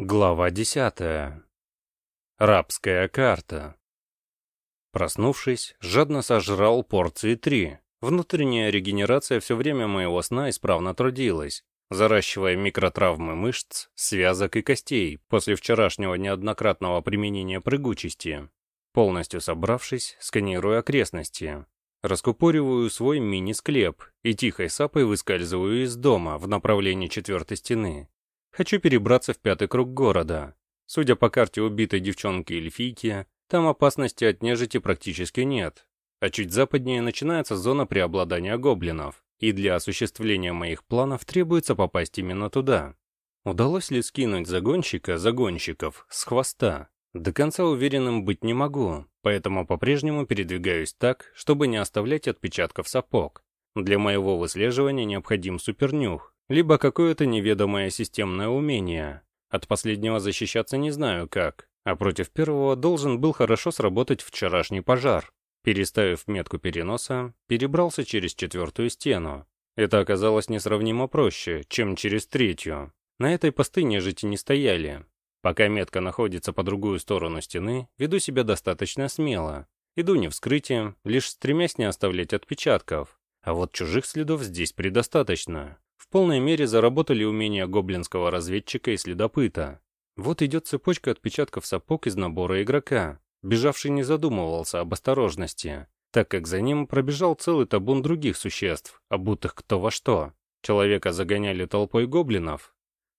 Глава десятая. Рабская карта. Проснувшись, жадно сожрал порции три. Внутренняя регенерация все время моего сна исправно трудилась, заращивая микротравмы мышц, связок и костей после вчерашнего неоднократного применения прыгучести. Полностью собравшись, сканирую окрестности. Раскупориваю свой мини-склеп и тихой сапой выскальзываю из дома в направлении четвертой стены. Хочу перебраться в пятый круг города. Судя по карте убитой девчонки-эльфийки, там опасности от нежити практически нет. А чуть западнее начинается зона преобладания гоблинов, и для осуществления моих планов требуется попасть именно туда. Удалось ли скинуть загонщика загонщиков с хвоста? До конца уверенным быть не могу, поэтому по-прежнему передвигаюсь так, чтобы не оставлять отпечатков сапог. Для моего выслеживания необходим супернюх, либо какое-то неведомое системное умение. От последнего защищаться не знаю как, а против первого должен был хорошо сработать вчерашний пожар. Переставив метку переноса, перебрался через четвертую стену. Это оказалось несравнимо проще, чем через третью. На этой посты нежити не стояли. Пока метка находится по другую сторону стены, веду себя достаточно смело. Иду не вскрытием, лишь стремясь не оставлять отпечатков. А вот чужих следов здесь предостаточно. В полной мере заработали умения гоблинского разведчика и следопыта. Вот идет цепочка отпечатков сапог из набора игрока. Бежавший не задумывался об осторожности, так как за ним пробежал целый табун других существ, обутых кто во что. Человека загоняли толпой гоблинов.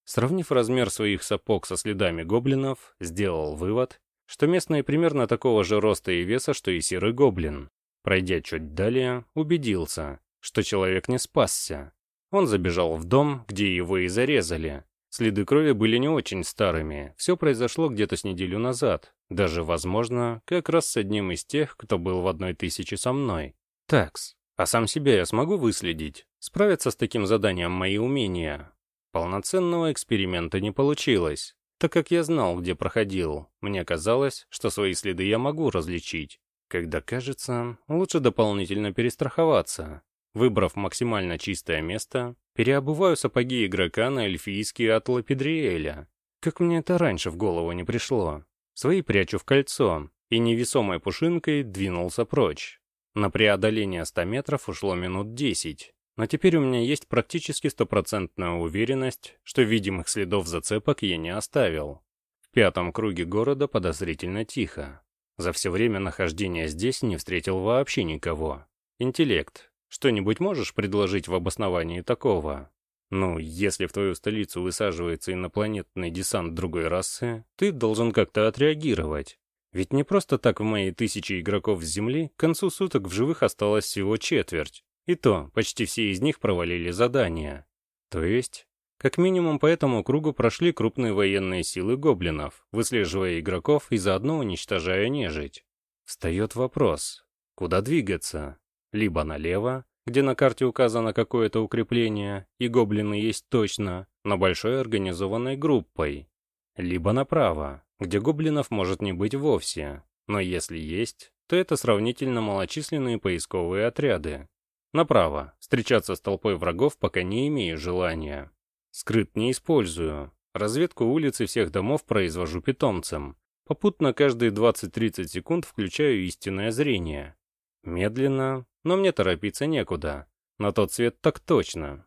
Сравнив размер своих сапог со следами гоблинов, сделал вывод, что местные примерно такого же роста и веса, что и серый гоблин. Пройдя чуть далее, убедился, что человек не спасся. Он забежал в дом, где его и зарезали. Следы крови были не очень старыми, все произошло где-то с неделю назад, даже, возможно, как раз с одним из тех, кто был в одной тысяче со мной. Такс, а сам себя я смогу выследить? Справиться с таким заданием мои умения? Полноценного эксперимента не получилось, так как я знал, где проходил. Мне казалось, что свои следы я могу различить. Когда кажется, лучше дополнительно перестраховаться. Выбрав максимально чистое место, переобуваю сапоги игрока на эльфийские от Лапидриэля. Как мне это раньше в голову не пришло. Свои прячу в кольцо, и невесомой пушинкой двинулся прочь. На преодоление 100 метров ушло минут 10, но теперь у меня есть практически стопроцентная уверенность, что видимых следов зацепок я не оставил. В пятом круге города подозрительно тихо. За все время нахождения здесь не встретил вообще никого. Интеллект, что-нибудь можешь предложить в обосновании такого? Ну, если в твою столицу высаживается инопланетный десант другой расы, ты должен как-то отреагировать. Ведь не просто так в моей тысячи игроков с Земли к концу суток в живых осталось всего четверть. И то, почти все из них провалили задания. То есть, как минимум по этому кругу прошли крупные военные силы гоблинов, выслеживая игроков и заодно уничтожая нежить. Встает вопрос, куда двигаться? Либо налево, где на карте указано какое-то укрепление, и гоблины есть точно, но большой организованной группой, либо направо, где гоблинов может не быть вовсе, но если есть, то это сравнительно малочисленные поисковые отряды. Направо, встречаться с толпой врагов пока не имею желания. Скрыт не использую, разведку улиц и всех домов произвожу питомцем, попутно каждые 20-30 секунд включаю истинное зрение. Медленно, но мне торопиться некуда. На тот свет так точно.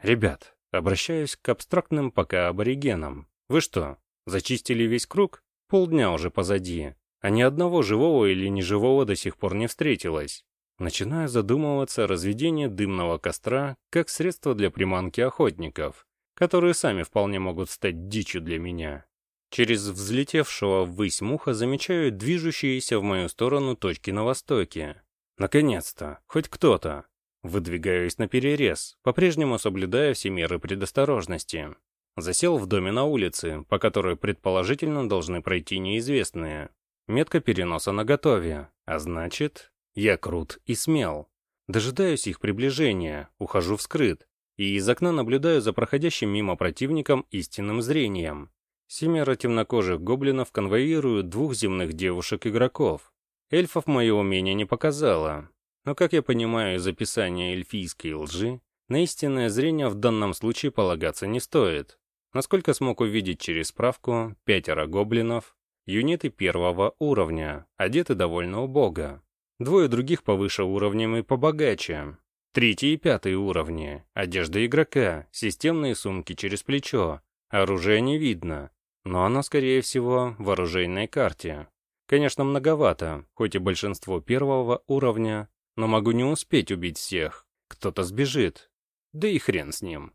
Ребят, обращаюсь к абстрактным пока аборигенам. Вы что, зачистили весь круг? Полдня уже позади, а ни одного живого или неживого до сих пор не встретилось. Начинаю задумываться о разведении дымного костра как средство для приманки охотников, которые сами вполне могут стать дичью для меня. Через взлетевшего ввысь муха замечаю движущиеся в мою сторону точки на востоке. Наконец-то, хоть кто-то. Выдвигаюсь на перерез, по-прежнему соблюдая все меры предосторожности. Засел в доме на улице, по которой предположительно должны пройти неизвестные. Метка переноса на готове, а значит, я крут и смел. Дожидаюсь их приближения, ухожу вскрыт, и из окна наблюдаю за проходящим мимо противником истинным зрением. Семеро темнокожих гоблинов конвоируют двух земных девушек-игроков. Эльфов мое умение не показало, но, как я понимаю из описания эльфийской лжи, на истинное зрение в данном случае полагаться не стоит. Насколько смог увидеть через справку, пятеро гоблинов, юниты первого уровня, одеты довольно убого. Двое других повыше уровнем и побогаче. Третий и пятый уровни, одежда игрока, системные сумки через плечо, оружие не видно, но оно, скорее всего, в оружейной карте. Конечно, многовато, хоть и большинство первого уровня, но могу не успеть убить всех. Кто-то сбежит. Да и хрен с ним.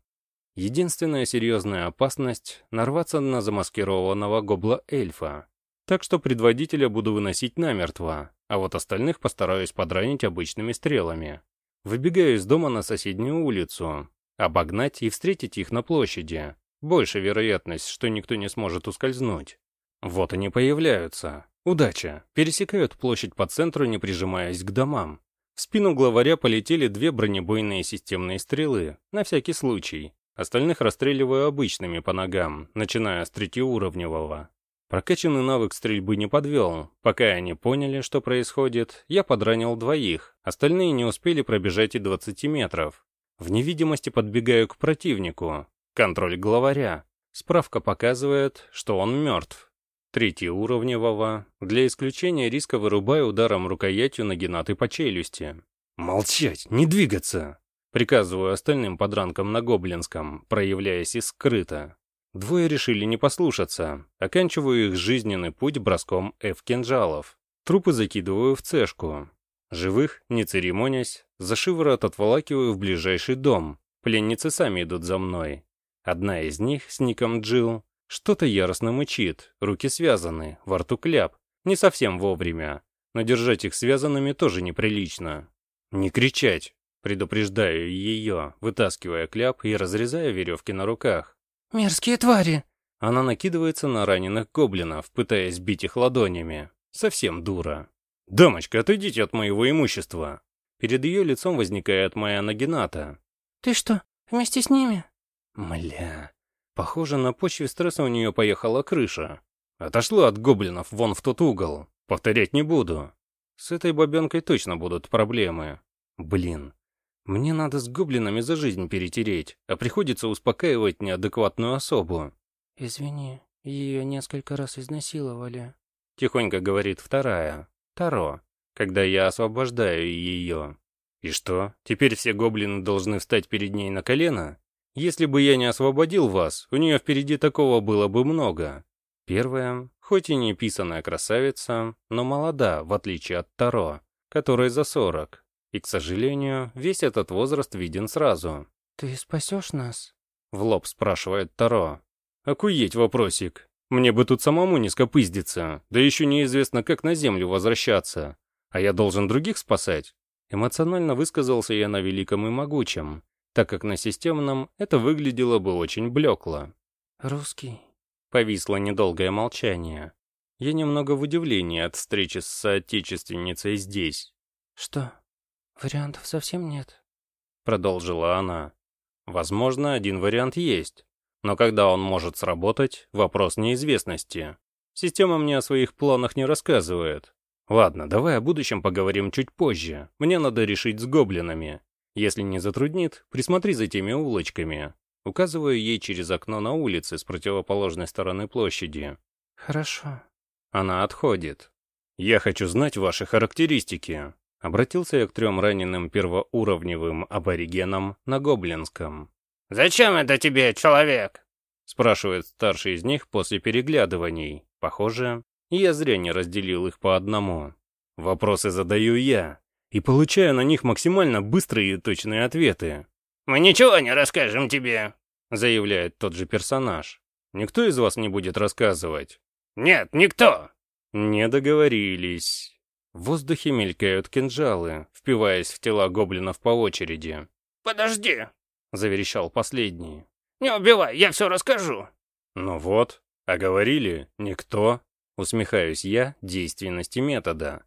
Единственная серьезная опасность — нарваться на замаскированного гобла-эльфа. Так что предводителя буду выносить намертво, а вот остальных постараюсь подранить обычными стрелами. Выбегаю из дома на соседнюю улицу, обогнать и встретить их на площади. Больше вероятность, что никто не сможет ускользнуть. Вот они появляются. Удача. Пересекают площадь по центру, не прижимаясь к домам. В спину главаря полетели две бронебойные системные стрелы, на всякий случай. Остальных расстреливаю обычными по ногам, начиная с третьеуровневого. Прокачанный навык стрельбы не подвел. Пока они поняли, что происходит, я подранил двоих, остальные не успели пробежать и 20 метров. В невидимости подбегаю к противнику. Контроль главаря. Справка показывает, что он мертв. Третьеуровневого. Для исключения риска вырубаю ударом рукоятью нагинаты по челюсти. «Молчать! Не двигаться!» Приказываю остальным подранкам на гоблинском, проявляясь и скрыто. Двое решили не послушаться. Оканчиваю их жизненный путь броском F-кинжалов. Трупы закидываю в цешку. Живых, не церемонясь, за шиворот отволакиваю в ближайший дом. Пленницы сами идут за мной. Одна из них, с ником Джилл, что-то яростно мычит, руки связаны, во рту кляп. Не совсем вовремя, но держать их связанными тоже неприлично. «Не кричать!» Предупреждаю ее, вытаскивая кляп и разрезая веревки на руках. «Мерзкие твари!» Она накидывается на раненых гоблинов, пытаясь бить их ладонями. Совсем дура. «Дамочка, отойдите от моего имущества!» Перед ее лицом возникает моя нагината. «Ты что, вместе с ними?» Мля. Похоже, на почве стресса у нее поехала крыша. Отошла от гоблинов вон в тот угол. Повторять не буду. С этой бабенкой точно будут проблемы. Блин, мне надо с гоблинами за жизнь перетереть, а приходится успокаивать неадекватную особу. «Извини, ее несколько раз изнасиловали», — тихонько говорит вторая, Таро, когда я освобождаю ее. И что, теперь все гоблины должны встать перед ней на колено? Если бы я не освободил вас, у нее впереди такого было бы много. Первая, хоть и не писаная красавица, но молода, в отличие от Таро, которой за сорок. И, к сожалению, весь этот возраст виден сразу. «Ты спасешь нас?» — в лоб спрашивает Таро. «Окуеть вопросик. Мне бы тут самому не скопыздиться, да еще неизвестно, как на землю возвращаться. А я должен других спасать?» Эмоционально высказался я на великом и могучем, так как на системном это выглядело бы очень блекло. «Русский?» Повисло недолгое молчание. Я немного в удивлении от встречи с соотечественницей здесь. «Что, «Вариантов совсем нет», — продолжила она. «Возможно, один вариант есть, но когда он может сработать — вопрос неизвестности. Система мне о своих планах не рассказывает. Ладно, давай о будущем поговорим чуть позже. Мне надо решить с гоблинами. Если не затруднит, присмотри за теми улочками». Указываю ей через окно на улице с противоположной стороны площади. «Хорошо». Она отходит. «Я хочу знать ваши характеристики», Обратился я к трем раненым первоуровневым аборигенам на гоблинском. «Зачем это тебе, человек?» Спрашивает старший из них после переглядываний. Похоже, я зря не разделил их по одному. Вопросы задаю я и получаю на них максимально быстрые и точные ответы. «Мы ничего не расскажем тебе», — заявляет тот же персонаж. «Никто из вас не будет рассказывать?» «Нет, никто». «Не договорились». В воздухе мелькают кинжалы, впиваясь в тела гоблинов по очереди. «Подожди!» — заверещал последний. «Не убивай, я все расскажу!» «Ну вот, а говорили, никто!» Усмехаюсь я действенности метода.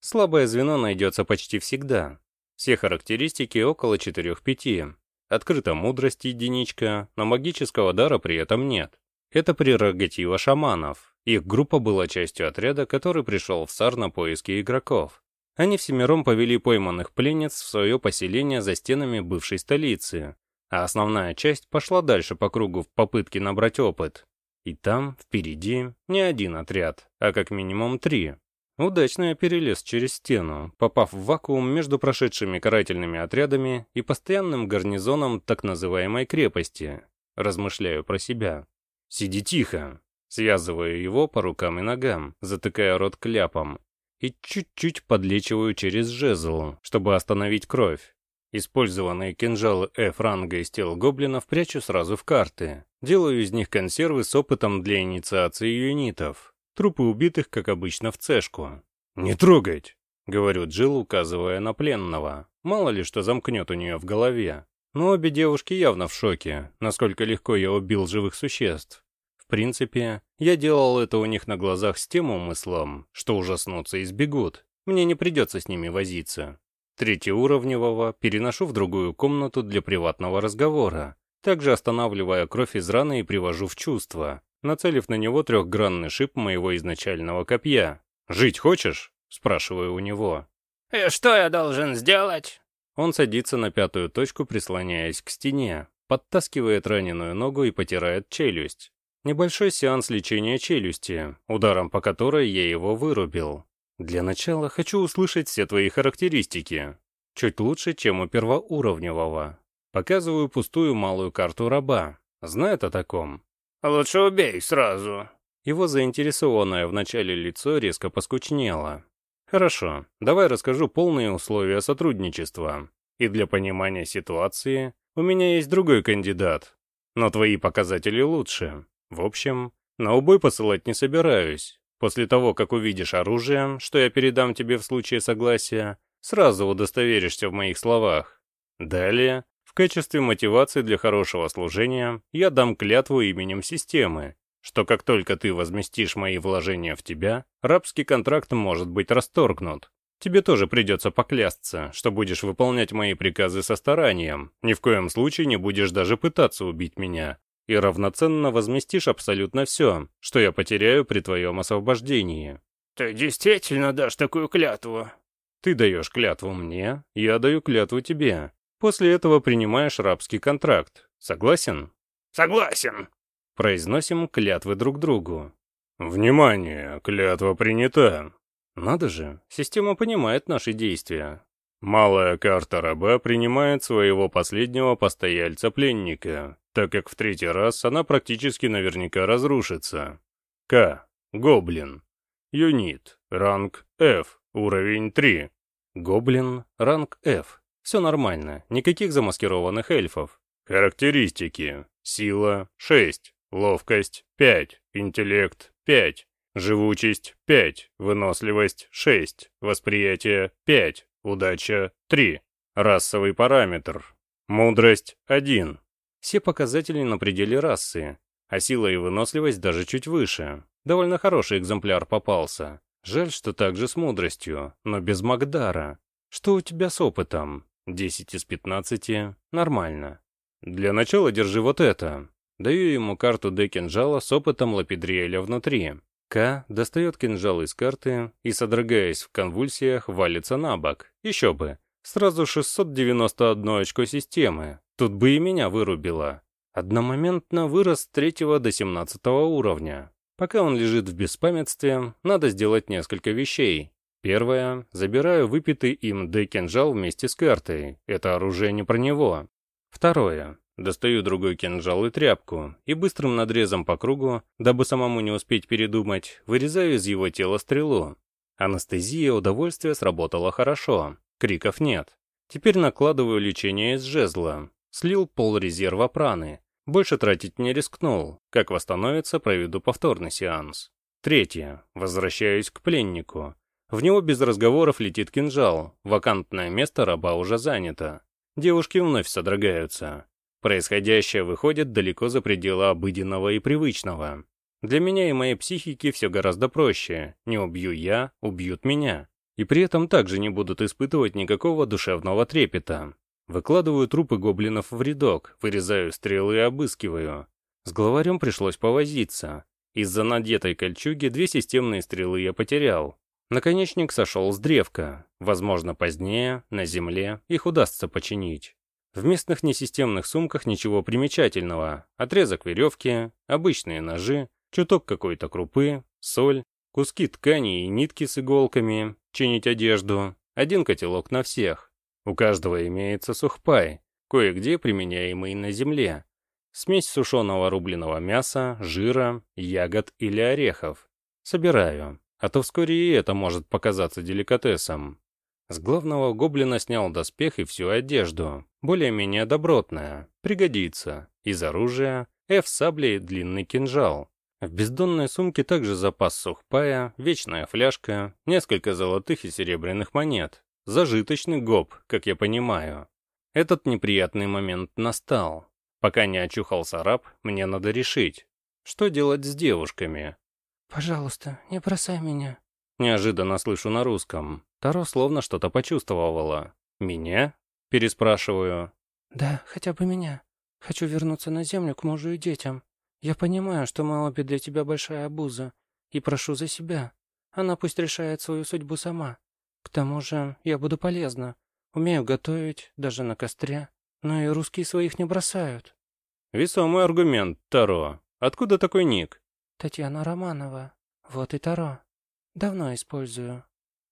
Слабое звено найдется почти всегда. Все характеристики около 4-5. Открыта мудрость единичка, но магического дара при этом нет. Это прерогатива шаманов. Их группа была частью отряда, который пришел в Сар на поиски игроков. Они всемиром повели пойманных пленниц в свое поселение за стенами бывшей столицы. а основная часть пошла дальше по кругу в попытке набрать опыт. И там, впереди, не один отряд, а как минимум три. Удачно я перелез через стену, попав в вакуум между прошедшими карательными отрядами и постоянным гарнизоном так называемой крепости. Размышляю про себя. «Сиди тихо!» Связываю его по рукам и ногам, затыкая рот кляпом, и чуть-чуть подлечиваю через жезл, чтобы остановить кровь. Использованные кинжалы F-ранга из тел гоблинов прячу сразу в карты. Делаю из них консервы с опытом для инициации юнитов. Трупы убитых, как обычно, в цешку. «Не трогать!» — говорю Джилл, указывая на пленного. Мало ли что замкнет у нее в голове. Но обе девушки явно в шоке, насколько легко я убил живых существ. В принципе, я делал это у них на глазах с тем умыслом, что ужаснутся и сбегут. Мне не придется с ними возиться. Третьеуровневого переношу в другую комнату для приватного разговора, также останавливая кровь из раны и привожу в чувство, нацелив на него трехгранный шип моего изначального копья. «Жить хочешь?» — спрашиваю у него. «И что я должен сделать?» Он садится на пятую точку, прислоняясь к стене, подтаскивает раненую ногу и потирает челюсть. Небольшой сеанс лечения челюсти, ударом по которой я его вырубил. Для начала хочу услышать все твои характеристики. Чуть лучше, чем у первоуровневого. Показываю пустую малую карту раба. Знает о таком? «Лучше убей сразу». Его заинтересованное в начале лицо резко поскучнело. Хорошо, давай расскажу полные условия сотрудничества. И для понимания ситуации у меня есть другой кандидат. Но твои показатели лучше. В общем, на убой посылать не собираюсь. После того, как увидишь оружие, что я передам тебе в случае согласия, сразу удостоверишься в моих словах. Далее, в качестве мотивации для хорошего служения, я дам клятву именем системы, что как только ты возместишь мои вложения в тебя, рабский контракт может быть расторгнут. Тебе тоже придется поклясться, что будешь выполнять мои приказы со старанием, ни в коем случае не будешь даже пытаться убить меня, и равноценно возместишь абсолютно все, что я потеряю при твоем освобождении. Ты действительно дашь такую клятву? Ты даешь клятву мне, я даю клятву тебе. После этого принимаешь рабский контракт. Согласен? Согласен. Произносим клятвы друг другу. Внимание, клятва принята. Надо же, система понимает наши действия. Малая карта раба принимает своего последнего постояльца-пленника, так как в третий раз она практически наверняка разрушится. К. Гоблин. Юнит. Ранг F. Уровень 3. Гоблин. Ранг F. Все нормально, никаких замаскированных эльфов. Характеристики. Сила 6. Ловкость 5. Интеллект 5. Живучесть 5. Выносливость 6. Восприятие 5. Удача — 3. Расовый параметр. Мудрость — 1. Все показатели на пределе расы, а сила и выносливость даже чуть выше. Довольно хороший экземпляр попался. Жаль, что также с мудростью, но без Магдара. Что у тебя с опытом? 10 из 15. Нормально. Для начала держи вот это. Даю ему карту Д кинжала с опытом Лапидриэля внутри. К достает кинжал из карты и, содрогаясь в конвульсиях, валится на бок. Еще бы. Сразу 691 очко системы. Тут бы и меня вырубило. Одномоментно вырос с 3 до 17 уровня. Пока он лежит в беспамятстве, надо сделать несколько вещей. Первое. Забираю выпитый им Д-кинжал вместе с картой. Это оружие не про него. Второе. Достаю другой кинжал и тряпку, и быстрым надрезом по кругу, дабы самому не успеть передумать, вырезаю из его тела стрелу. Анестезия удовольствия сработала хорошо, криков нет. Теперь накладываю лечение из жезла. Слил пол резерва праны. Больше тратить не рискнул. Как восстановится, проведу повторный сеанс. Третье. Возвращаюсь к пленнику. В него без разговоров летит кинжал. Вакантное место раба уже занято. Девушки вновь содрогаются. Происходящее выходит далеко за пределы обыденного и привычного. Для меня и моей психики все гораздо проще. Не убью я, убьют меня. И при этом также не будут испытывать никакого душевного трепета. Выкладываю трупы гоблинов в рядок, вырезаю стрелы и обыскиваю. С главарем пришлось повозиться. Из-за надетой кольчуги две системные стрелы я потерял. Наконечник сошел с древка. Возможно, позднее, на земле, их удастся починить. В местных несистемных сумках ничего примечательного. Отрезок веревки, обычные ножи, чуток какой-то крупы, соль, куски ткани и нитки с иголками, чинить одежду, один котелок на всех. У каждого имеется сухпай, кое-где применяемый на земле. Смесь сушеного рубленого мяса, жира, ягод или орехов. Собираю, а то вскоре и это может показаться деликатесом. С главного гоблина снял доспех и всю одежду, более-менее добротная, пригодится. Из оружия F сабли длинный кинжал. В бездонной сумке также запас сухпая, вечная фляжка, несколько золотых и серебряных монет. Зажиточный гоб, как я понимаю. Этот неприятный момент настал. Пока не очухался раб, мне надо решить, что делать с девушками. «Пожалуйста, не бросай меня». Неожиданно слышу на русском. Таро словно что-то почувствовала. «Меня?» — переспрашиваю. «Да, хотя бы меня. Хочу вернуться на землю к мужу и детям. Я понимаю, что мы обе для тебя большая обуза, и прошу за себя. Она пусть решает свою судьбу сама. К тому же я буду полезна. Умею готовить, даже на костре. Но и русские своих не бросают». «Весомый аргумент, Таро. Откуда такой ник?» «Татьяна Романова. Вот и Таро. Давно использую».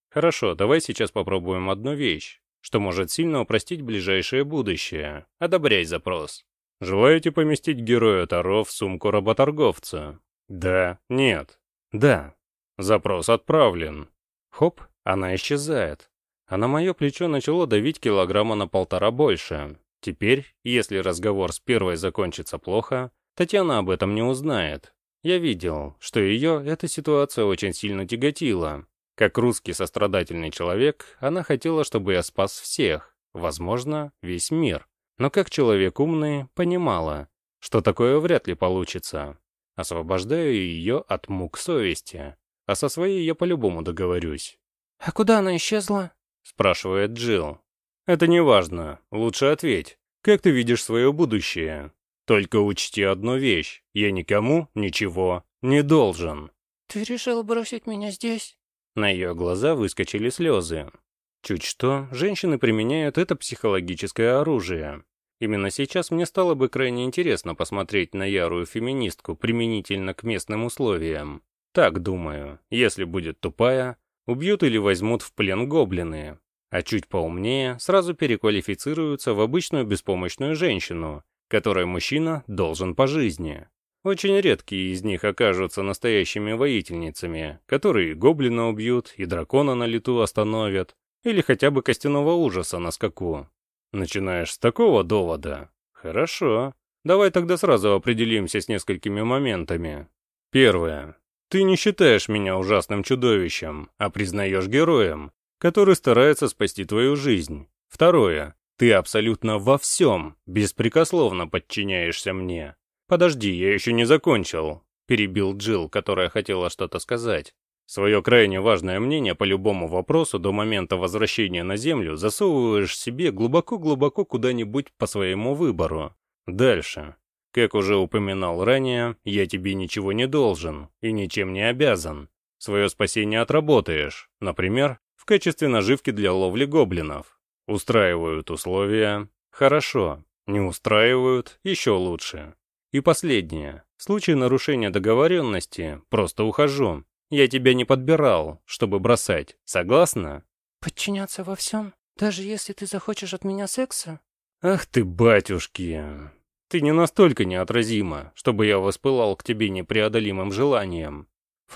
«Хорошо, давай сейчас попробуем одну вещь, что может сильно упростить ближайшее будущее. Одобряй запрос». Желаете поместить героя Таро в сумку работорговца? Да, нет. Да. Запрос отправлен. Хоп, она исчезает. А на мое плечо начало давить килограмма на полтора больше. Теперь, если разговор с первой закончится плохо, Татьяна об этом не узнает. Я видел, что ее эта ситуация очень сильно тяготила. Как русский сострадательный человек, она хотела, чтобы я спас всех, возможно, весь мир. Но как человек умный, понимала, что такое вряд ли получится. Освобождаю ее от мук совести, а со своей я по-любому договорюсь. «А куда она исчезла?» — спрашивает Джилл. «Это не важно. Лучше ответь. Как ты видишь свое будущее? Только учти одну вещь. Я никому ничего не должен». «Ты решил бросить меня здесь?» На ее глаза выскочили слезы. Чуть что, женщины применяют это психологическое оружие. Именно сейчас мне стало бы крайне интересно посмотреть на ярую феминистку применительно к местным условиям. Так думаю, если будет тупая, убьют или возьмут в плен гоблины, а чуть поумнее сразу переквалифицируются в обычную беспомощную женщину, которой мужчина должен по жизни. Очень редкие из них окажутся настоящими воительницами, которые гоблина убьют и дракона на лету остановят, или хотя бы костяного ужаса на скаку. Начинаешь с такого довода? Хорошо. Давай тогда сразу определимся с несколькими моментами. Первое. Ты не считаешь меня ужасным чудовищем, а признаешь героем, который старается спасти твою жизнь. Второе. Ты абсолютно во всем, беспрекословно подчиняешься мне. Подожди, я еще не закончил, перебил Джилл, которая хотела что-то сказать. Свое крайне важное мнение по любому вопросу до момента возвращения на Землю засовываешь себе глубоко-глубоко куда-нибудь по своему выбору. Дальше. Как уже упоминал ранее, я тебе ничего не должен и ничем не обязан. Свое спасение отработаешь, например, в качестве наживки для ловли гоблинов. Устраивают условия? Хорошо. Не устраивают? Еще лучше. И последнее. В случае нарушения договоренности просто ухожу я тебя не подбирал, чтобы бросать. Согласна? Подчиняться во всем? Даже если ты захочешь от меня секса? Ах ты, батюшки. Ты не настолько неотразима, чтобы я воспылал к тебе непреодолимым желанием.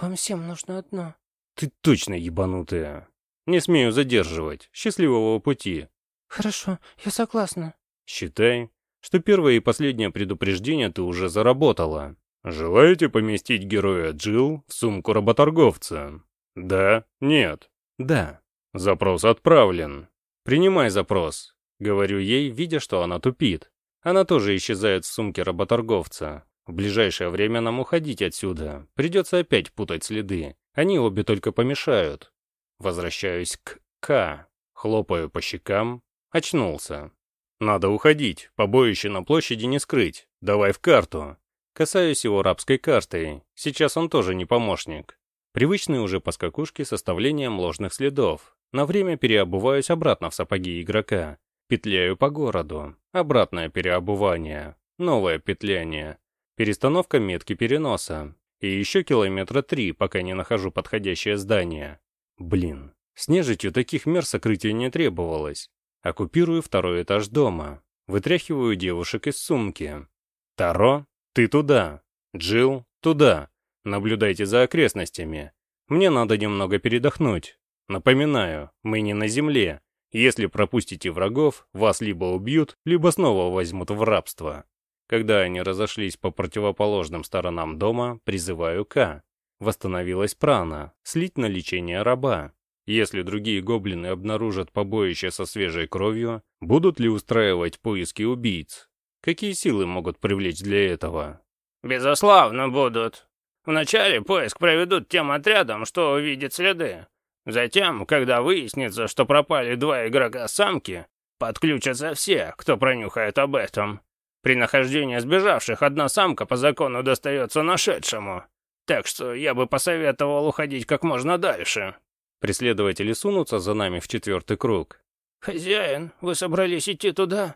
Вам всем нужно одно. Ты точно ебанутая. Не смею задерживать. Счастливого пути. Хорошо, я согласна. Считай, что первое и последнее предупреждение ты уже заработала. «Желаете поместить героя Джилл в сумку работорговца?» «Да? Нет?» «Да». «Запрос отправлен». «Принимай запрос», — говорю ей, видя, что она тупит. Она тоже исчезает в сумке работорговца. В ближайшее время нам уходить отсюда. Придется опять путать следы. Они обе только помешают. Возвращаюсь к К. Хлопаю по щекам. Очнулся. Надо уходить. Побоище на площади не скрыть. Давай в карту. Касаюсь его рабской картой. Сейчас он тоже не помощник. Привычные уже поскакушки с оставлением ложных следов. На время переобуваюсь обратно в сапоги игрока. петляю по городу. Обратное переобувание. Новое петляние. Перестановка метки переноса. И еще километра три, пока не нахожу подходящее здание. Блин, с нежитью таких мер сокрытия не требовалось. Оккупирую второй этаж дома. Вытряхиваю девушек из сумки. Таро, ты туда. Джилл, туда. Наблюдайте за окрестностями. Мне надо немного передохнуть. Напоминаю, мы не на земле. Если пропустите врагов, вас либо убьют, либо снова возьмут в рабство. Когда они разошлись по противоположным сторонам дома, призываю К. Восстановилась прана, слить на лечение раба. Если другие гоблины обнаружат побоище со свежей кровью, будут ли устраивать поиски убийц? Какие силы могут привлечь для этого? Безусловно, будут. Вначале поиск проведут тем отрядом, что увидит следы. Затем, когда выяснится, что пропали два игрока-самки, подключатся все, кто пронюхает об этом. При нахождении сбежавших одна самка по закону достается нашедшему. Так что я бы посоветовал уходить как можно дальше. Преследователи сунутся за нами в четвертый круг. «Хозяин, вы собрались идти туда?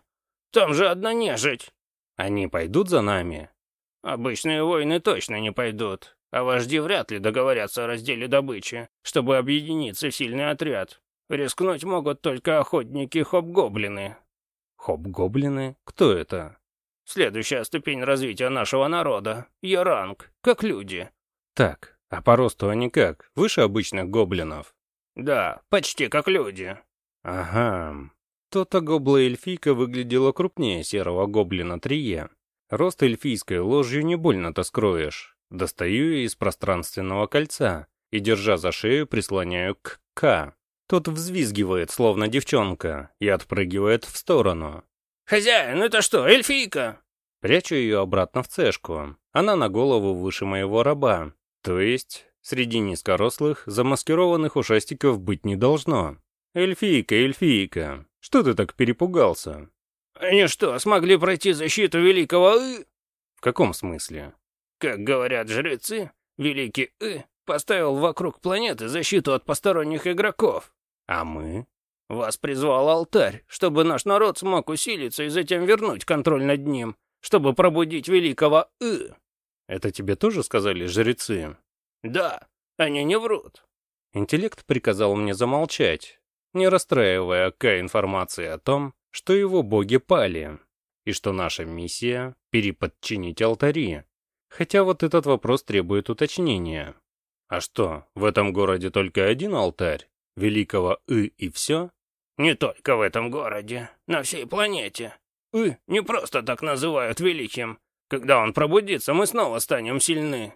Там же одна нежить». «Они пойдут за нами?» «Обычные воины точно не пойдут, а вожди вряд ли договорятся о разделе добычи, чтобы объединиться в сильный отряд. Рискнуть могут только охотники-хоб-гоблины». «Хоб-гоблины? Кто это?» Следующая ступень развития нашего народа. Яранг, как люди. Так, а по росту они как? Выше обычных гоблинов? Да, почти как люди. Ага. То-то гобла-эльфийка выглядела крупнее серого гоблина Трие. Рост эльфийской ложью не больно-то скроешь. Достаю ее из пространственного кольца и, держа за шею, прислоняю к К. Тот взвизгивает, словно девчонка, и отпрыгивает в сторону. «Хозяин, это что, эльфийка?» Прячу ее обратно в цешку. Она на голову выше моего раба. То есть, среди низкорослых, замаскированных ушастиков быть не должно. Эльфийка, эльфийка, что ты так перепугался? Они что, смогли пройти защиту великого И? В каком смысле? Как говорят жрецы, великий И поставил вокруг планеты защиту от посторонних игроков. А мы? Вас призвал алтарь, чтобы наш народ смог усилиться и затем вернуть контроль над ним, чтобы пробудить великого И. Это тебе тоже сказали жрецы? Да, они не врут. Интеллект приказал мне замолчать, не расстраивая К информации о том, что его боги пали, и что наша миссия — переподчинить алтари. Хотя вот этот вопрос требует уточнения. А что, в этом городе только один алтарь? Великого И и все? Не только в этом городе, на всей планете. И не просто так называют великим. Когда он пробудится, мы снова станем сильны.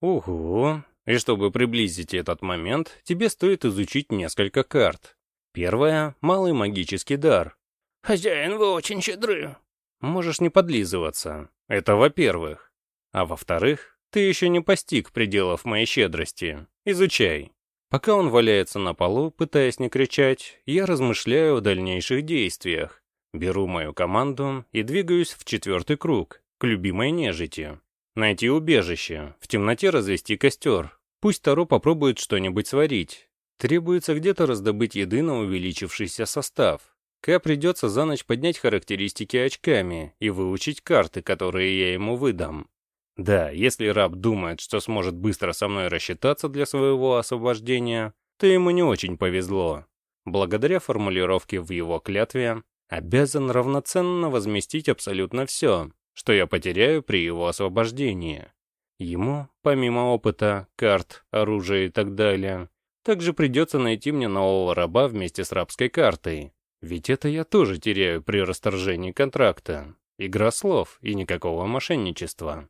Угу. И чтобы приблизить этот момент, тебе стоит изучить несколько карт. Первая — малый магический дар. Хозяин, вы очень щедры. Можешь не подлизываться. Это во-первых. А во-вторых, ты еще не постиг пределов моей щедрости. Изучай. Пока он валяется на полу, пытаясь не кричать, я размышляю о дальнейших действиях. Беру мою команду и двигаюсь в четвертый круг, к любимой нежити. Найти убежище, в темноте развести костер. Пусть Таро попробует что-нибудь сварить. Требуется где-то раздобыть еды на увеличившийся состав. К придется за ночь поднять характеристики очками и выучить карты, которые я ему выдам. Да, если раб думает, что сможет быстро со мной рассчитаться для своего освобождения, то ему не очень повезло. Благодаря формулировке в его клятве, обязан равноценно возместить абсолютно все, что я потеряю при его освобождении. Ему, помимо опыта, карт, оружия и так далее, также придется найти мне нового раба вместе с рабской картой. Ведь это я тоже теряю при расторжении контракта. Игра слов и никакого мошенничества.